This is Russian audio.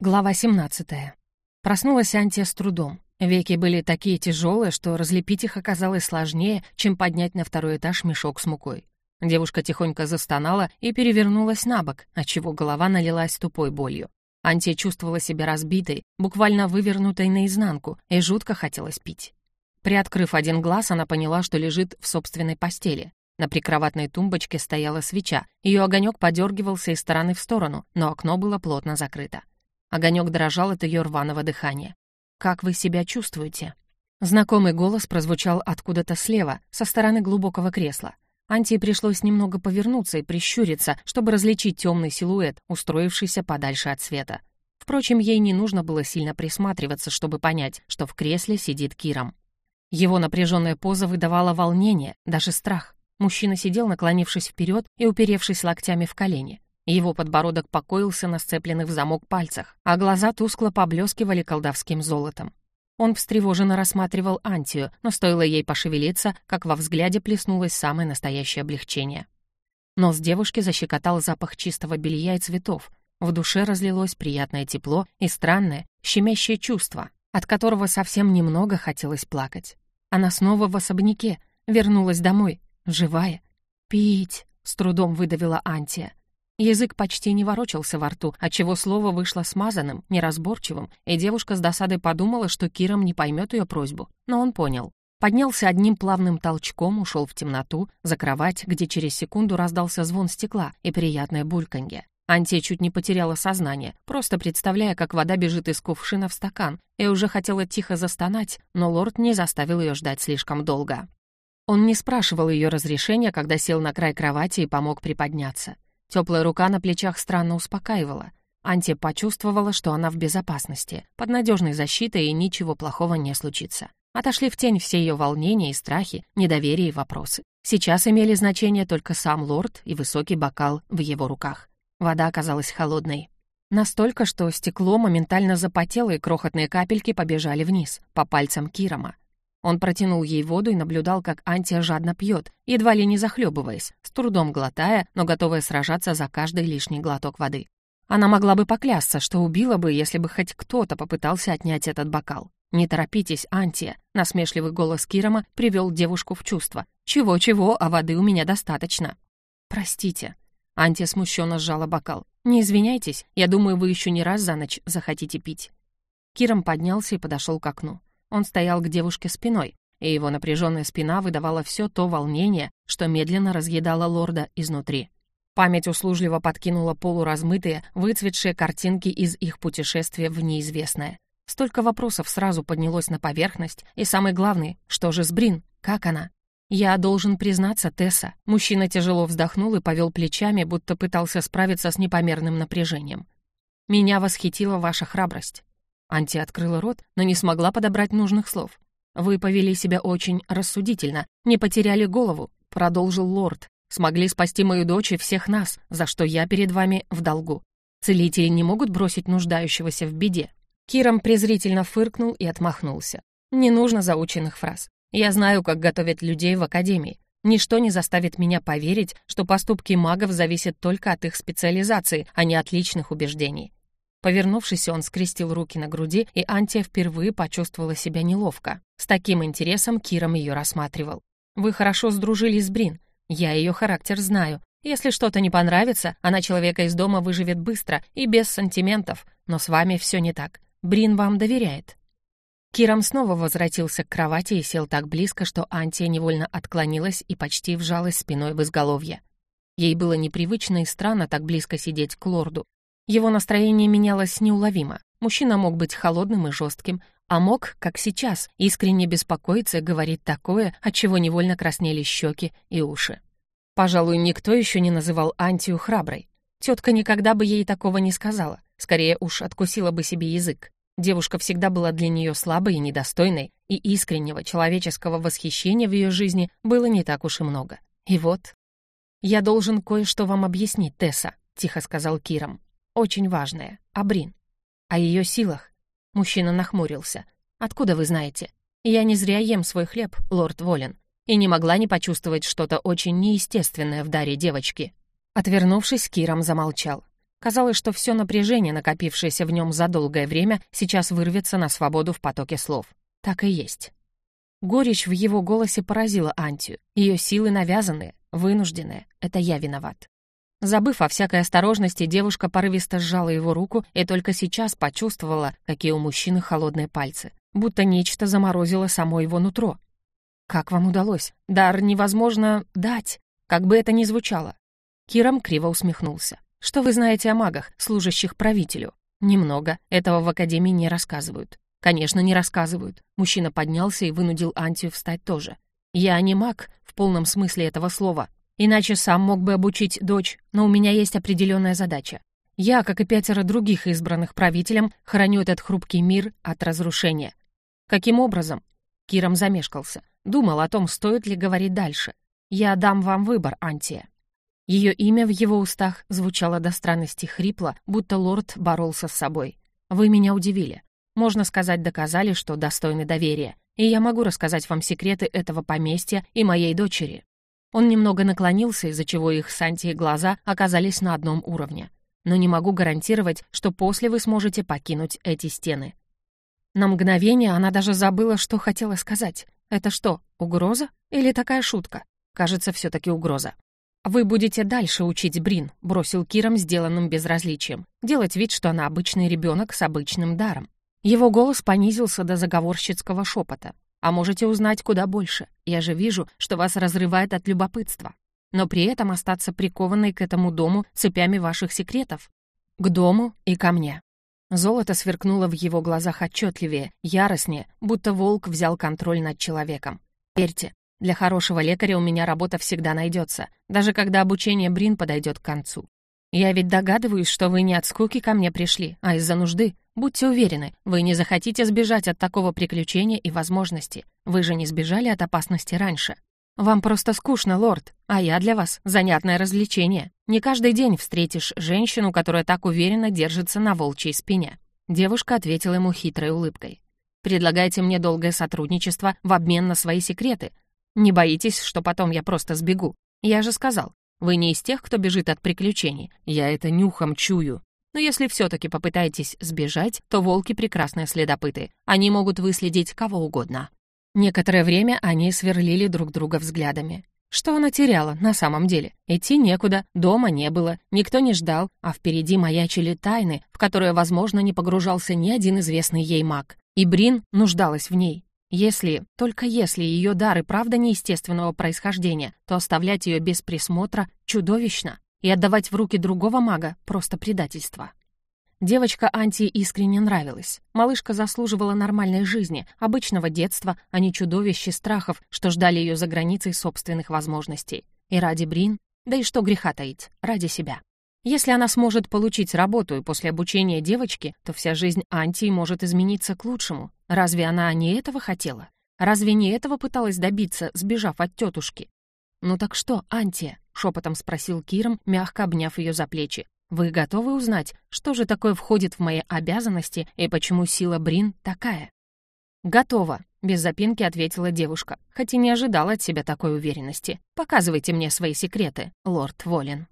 Глава 17. Проснулась Антия с трудом. Веки были такие тяжелые, что разлепить их оказалось сложнее, чем поднять на второй этаж мешок с мукой. Девушка тихонько застонала и перевернулась на бок, отчего голова налилась тупой болью. Антия чувствовала себя разбитой, буквально вывернутой наизнанку, и жутко хотелось пить. Приоткрыв один глаз, она поняла, что лежит в собственной постели. На прикроватной тумбочке стояла свеча, ее огонек подергивался из стороны в сторону, но окно было плотно закрыто. Огонек дрожал от ее рваного дыхания. «Как вы себя чувствуете?» Знакомый голос прозвучал откуда-то слева, со стороны глубокого кресла. Антии пришлось немного повернуться и прищуриться, чтобы различить темный силуэт, устроившийся подальше от света. Впрочем, ей не нужно было сильно присматриваться, чтобы понять, что в кресле сидит Киром. Его напряженная поза выдавала волнение, даже страх. Мужчина сидел, наклонившись вперед и уперевшись локтями в колени. Его подбородок покоился на сцепленных в замок пальцах, а глаза тускло поблескивали колдовским золотом. Он встревоженно рассматривал Антию, но стоило ей пошевелиться, как во взгляде плеснулось самое настоящее облегчение. Нос девушки защекотал запах чистого белья и цветов. В душе разлилось приятное тепло и странное, щемящее чувство, от которого совсем немного хотелось плакать. Она снова в особняке, вернулась домой, живая. «Пить!» — с трудом выдавила Антия. Язык почти не ворочался во рту, отчего слово вышло смазанным, неразборчивым, и девушка с досадой подумала, что Киром не поймет ее просьбу. Но он понял. Поднялся одним плавным толчком, ушел в темноту, за кровать, где через секунду раздался звон стекла и приятное бульканье. Антия чуть не потеряла сознание, просто представляя, как вода бежит из кувшина в стакан, и уже хотела тихо застонать, но лорд не заставил ее ждать слишком долго. Он не спрашивал ее разрешения, когда сел на край кровати и помог приподняться. Теплая рука на плечах странно успокаивала. Анти почувствовала, что она в безопасности, под надежной защитой и ничего плохого не случится. Отошли в тень все ее волнения и страхи, недоверие и вопросы. Сейчас имели значение только сам лорд и высокий бокал в его руках. Вода оказалась холодной. Настолько, что стекло моментально запотело, и крохотные капельки побежали вниз, по пальцам Кирома. Он протянул ей воду и наблюдал, как Антия жадно пьет, едва ли не захлебываясь, с трудом глотая, но готовая сражаться за каждый лишний глоток воды. Она могла бы поклясться, что убила бы, если бы хоть кто-то попытался отнять этот бокал. «Не торопитесь, Антия», — насмешливый голос Кирома привел девушку в чувство. «Чего-чего, а воды у меня достаточно». «Простите». Антия смущенно сжала бокал. «Не извиняйтесь, я думаю, вы еще не раз за ночь захотите пить». Киром поднялся и подошел к окну. Он стоял к девушке спиной, и его напряженная спина выдавала все то волнение, что медленно разъедало лорда изнутри. Память услужливо подкинула полуразмытые, выцветшие картинки из их путешествия в неизвестное. Столько вопросов сразу поднялось на поверхность, и самый главный, что же с Брин, как она? «Я должен признаться, Тесса». Мужчина тяжело вздохнул и повел плечами, будто пытался справиться с непомерным напряжением. «Меня восхитила ваша храбрость. Анти открыла рот, но не смогла подобрать нужных слов. «Вы повели себя очень рассудительно, не потеряли голову», — продолжил лорд. «Смогли спасти мою дочь и всех нас, за что я перед вами в долгу. Целители не могут бросить нуждающегося в беде». Киром презрительно фыркнул и отмахнулся. «Не нужно заученных фраз. Я знаю, как готовят людей в академии. Ничто не заставит меня поверить, что поступки магов зависят только от их специализации, а не от личных убеждений. Повернувшись, он скрестил руки на груди, и Антия впервые почувствовала себя неловко. С таким интересом Киром ее рассматривал. «Вы хорошо сдружились с Брин. Я ее характер знаю. Если что-то не понравится, она человека из дома выживет быстро и без сантиментов. Но с вами все не так. Брин вам доверяет». Киром снова возвратился к кровати и сел так близко, что Антия невольно отклонилась и почти вжалась спиной в изголовье. Ей было непривычно и странно так близко сидеть к лорду. Его настроение менялось неуловимо. Мужчина мог быть холодным и жестким, а мог, как сейчас, искренне беспокоиться и говорить такое, от чего невольно краснели щеки и уши. Пожалуй, никто еще не называл Антию храброй. Тетка никогда бы ей такого не сказала, скорее уж откусила бы себе язык. Девушка всегда была для нее слабой и недостойной, и искреннего человеческого восхищения в ее жизни было не так уж и много. И вот... «Я должен кое-что вам объяснить, Тесса», — тихо сказал Киром очень важное. Абрин. О ее силах. Мужчина нахмурился. «Откуда вы знаете? Я не зря ем свой хлеб, лорд Волен, и не могла не почувствовать что-то очень неестественное в даре девочки». Отвернувшись, Киром замолчал. Казалось, что все напряжение, накопившееся в нем за долгое время, сейчас вырвется на свободу в потоке слов. Так и есть. Горечь в его голосе поразила Антию. Ее силы навязанные, вынужденные. Это я виноват. Забыв о всякой осторожности, девушка порывисто сжала его руку и только сейчас почувствовала, какие у мужчины холодные пальцы, будто нечто заморозило само его нутро. «Как вам удалось? Дар невозможно дать, как бы это ни звучало». Киром криво усмехнулся. «Что вы знаете о магах, служащих правителю?» «Немного. Этого в Академии не рассказывают». «Конечно, не рассказывают». Мужчина поднялся и вынудил Антию встать тоже. «Я не маг в полном смысле этого слова. Иначе сам мог бы обучить дочь, но у меня есть определенная задача. Я, как и пятеро других избранных правителем, храню этот хрупкий мир от разрушения. Каким образом? Киром замешкался. Думал о том, стоит ли говорить дальше. Я дам вам выбор, Антия. Ее имя в его устах звучало до странности хрипло, будто лорд боролся с собой. Вы меня удивили. Можно сказать, доказали, что достойны доверия. И я могу рассказать вам секреты этого поместья и моей дочери. Он немного наклонился, из-за чего их с Антией глаза оказались на одном уровне. Но не могу гарантировать, что после вы сможете покинуть эти стены. На мгновение она даже забыла, что хотела сказать. Это что, угроза или такая шутка? Кажется, все таки угроза. «Вы будете дальше учить Брин», — бросил Киром сделанным безразличием. «Делать вид, что она обычный ребенок с обычным даром». Его голос понизился до заговорщицкого шепота. А можете узнать куда больше. Я же вижу, что вас разрывает от любопытства. Но при этом остаться прикованной к этому дому цепями ваших секретов. К дому и ко мне. Золото сверкнуло в его глазах отчетливее, яростнее, будто волк взял контроль над человеком. Верьте, для хорошего лекаря у меня работа всегда найдется, даже когда обучение Брин подойдет к концу. Я ведь догадываюсь, что вы не от скуки ко мне пришли, а из-за нужды. Будьте уверены, вы не захотите сбежать от такого приключения и возможности. Вы же не сбежали от опасности раньше. Вам просто скучно, лорд, а я для вас занятное развлечение. Не каждый день встретишь женщину, которая так уверенно держится на волчьей спине». Девушка ответила ему хитрой улыбкой. «Предлагайте мне долгое сотрудничество в обмен на свои секреты. Не боитесь, что потом я просто сбегу? Я же сказал, вы не из тех, кто бежит от приключений. Я это нюхом чую. Но если все-таки попытаетесь сбежать, то волки — прекрасные следопыты. Они могут выследить кого угодно». Некоторое время они сверлили друг друга взглядами. Что она теряла на самом деле? Идти некуда, дома не было, никто не ждал, а впереди маячили тайны, в которые, возможно, не погружался ни один известный ей маг. И Брин нуждалась в ней. Если, только если ее дары правда неестественного происхождения, то оставлять ее без присмотра чудовищно и отдавать в руки другого мага — просто предательство. Девочка Анти искренне нравилась. Малышка заслуживала нормальной жизни, обычного детства, а не чудовищ страхов, что ждали ее за границей собственных возможностей. И ради Брин, да и что греха таить, ради себя. Если она сможет получить работу и после обучения девочки, то вся жизнь Антии может измениться к лучшему. Разве она не этого хотела? Разве не этого пыталась добиться, сбежав от тетушки? «Ну так что, Антия?» — шепотом спросил Киром, мягко обняв ее за плечи. «Вы готовы узнать, что же такое входит в мои обязанности и почему сила Брин такая?» «Готова», — без запинки ответила девушка, хоть и не ожидала от себя такой уверенности. «Показывайте мне свои секреты, лорд Волин».